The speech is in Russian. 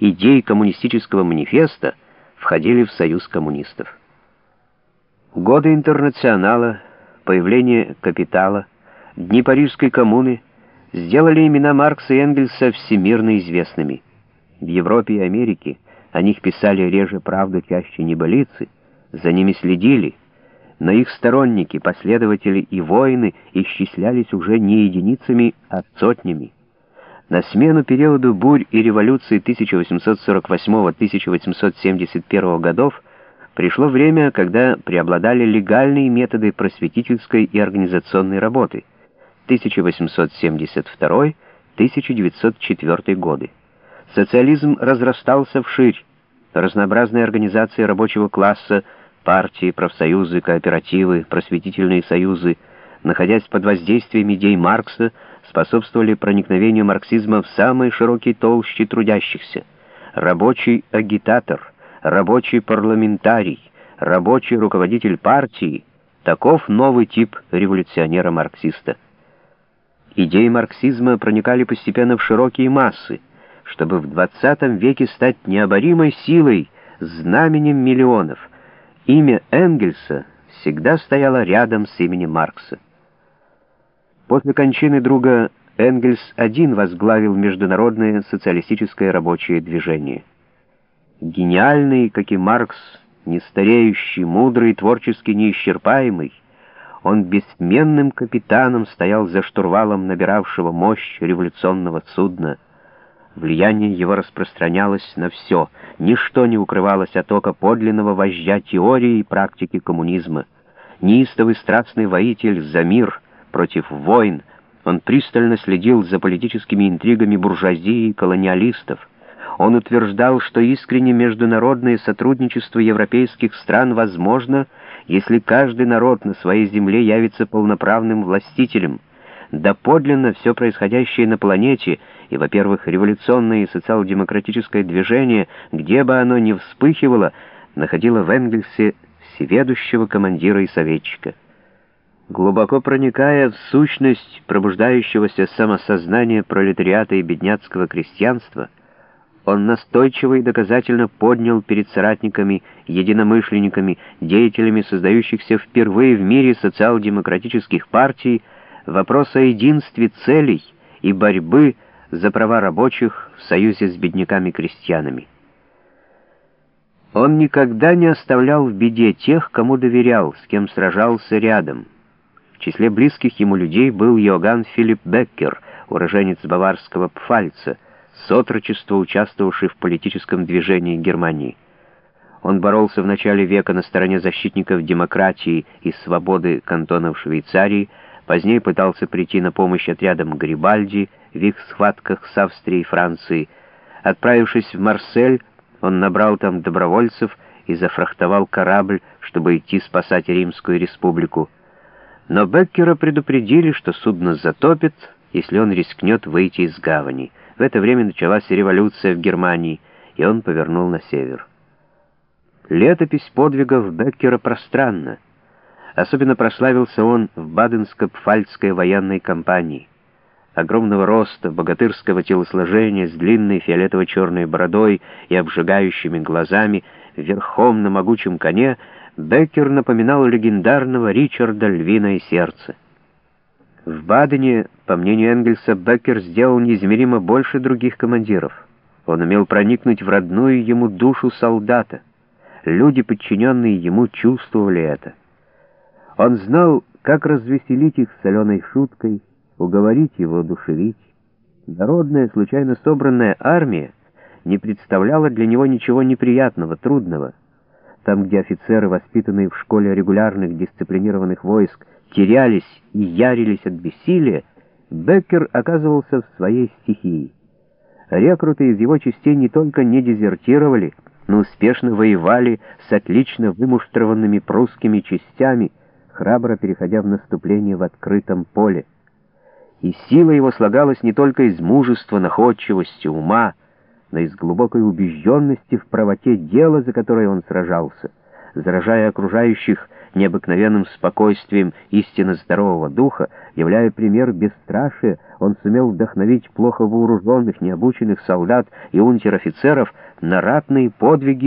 идей коммунистического манифеста входили в союз коммунистов. Годы интернационала, появление капитала, дни Парижской коммуны сделали имена Маркса и Энгельса всемирно известными. В Европе и Америке о них писали реже правду, чаще небылицы, за ними следили, но их сторонники, последователи и воины исчислялись уже не единицами, а сотнями. На смену периоду бурь и революции 1848-1871 годов пришло время, когда преобладали легальные методы просветительской и организационной работы 1872-1904 годы. Социализм разрастался вширь, разнообразные организации рабочего класса, партии, профсоюзы, кооперативы, просветительные союзы, находясь под воздействием идей Маркса, способствовали проникновению марксизма в самые широкие толщи трудящихся. Рабочий агитатор, рабочий парламентарий, рабочий руководитель партии — таков новый тип революционера-марксиста. Идеи марксизма проникали постепенно в широкие массы, чтобы в 20 веке стать необоримой силой, знаменем миллионов. Имя Энгельса всегда стояло рядом с именем Маркса. После кончины друга Энгельс один возглавил международное социалистическое рабочее движение. Гениальный, как и Маркс, нестареющий, мудрый, творчески неисчерпаемый, он бессменным капитаном стоял за штурвалом набиравшего мощь революционного судна. Влияние его распространялось на все, ничто не укрывалось от ока подлинного вождя теории и практики коммунизма. Неистовый страстный воитель за мир — против войн, он пристально следил за политическими интригами буржуазии и колониалистов. Он утверждал, что искренне международное сотрудничество европейских стран возможно, если каждый народ на своей земле явится полноправным властителем. Доподлинно все происходящее на планете, и, во-первых, революционное и социал-демократическое движение, где бы оно ни вспыхивало, находило в Энгельсе всеведущего командира и советчика. Глубоко проникая в сущность пробуждающегося самосознания пролетариата и бедняцкого крестьянства, он настойчиво и доказательно поднял перед соратниками, единомышленниками, деятелями создающихся впервые в мире социал-демократических партий вопрос о единстве целей и борьбы за права рабочих в союзе с бедняками-крестьянами. Он никогда не оставлял в беде тех, кому доверял, с кем сражался рядом — в числе близких ему людей был Йоганн Филипп Беккер, уроженец баварского Пфальца, с отрочества участвовавший в политическом движении Германии. Он боролся в начале века на стороне защитников демократии и свободы кантонов Швейцарии, позднее пытался прийти на помощь отрядам Грибальди в их схватках с Австрией и Францией. Отправившись в Марсель, он набрал там добровольцев и зафрахтовал корабль, чтобы идти спасать Римскую республику. Но Беккера предупредили, что судно затопит, если он рискнет выйти из гавани. В это время началась революция в Германии, и он повернул на север. Летопись подвигов Беккера пространна. Особенно прославился он в Баденско-Пфальцкой военной кампании. Огромного роста, богатырского телосложения, с длинной фиолетово-черной бородой и обжигающими глазами, верхом на могучем коне — Беккер напоминал легендарного Ричарда «Львиное сердце». В Бадене, по мнению Энгельса, Беккер сделал неизмеримо больше других командиров. Он умел проникнуть в родную ему душу солдата. Люди, подчиненные ему, чувствовали это. Он знал, как развеселить их соленой шуткой, уговорить его душевить. Народная, случайно собранная армия не представляла для него ничего неприятного, трудного. Там, где офицеры, воспитанные в школе регулярных дисциплинированных войск, терялись и ярились от бессилия, Беккер оказывался в своей стихии. Рекруты из его частей не только не дезертировали, но успешно воевали с отлично вымуштрованными прусскими частями, храбро переходя в наступление в открытом поле. И сила его слагалась не только из мужества, находчивости, ума, но из глубокой убежденности в правоте дела, за которое он сражался, заражая окружающих необыкновенным спокойствием истинно здорового духа, являя пример бесстрашия, он сумел вдохновить плохо вооруженных, необученных солдат и унтер-офицеров на ратные подвиги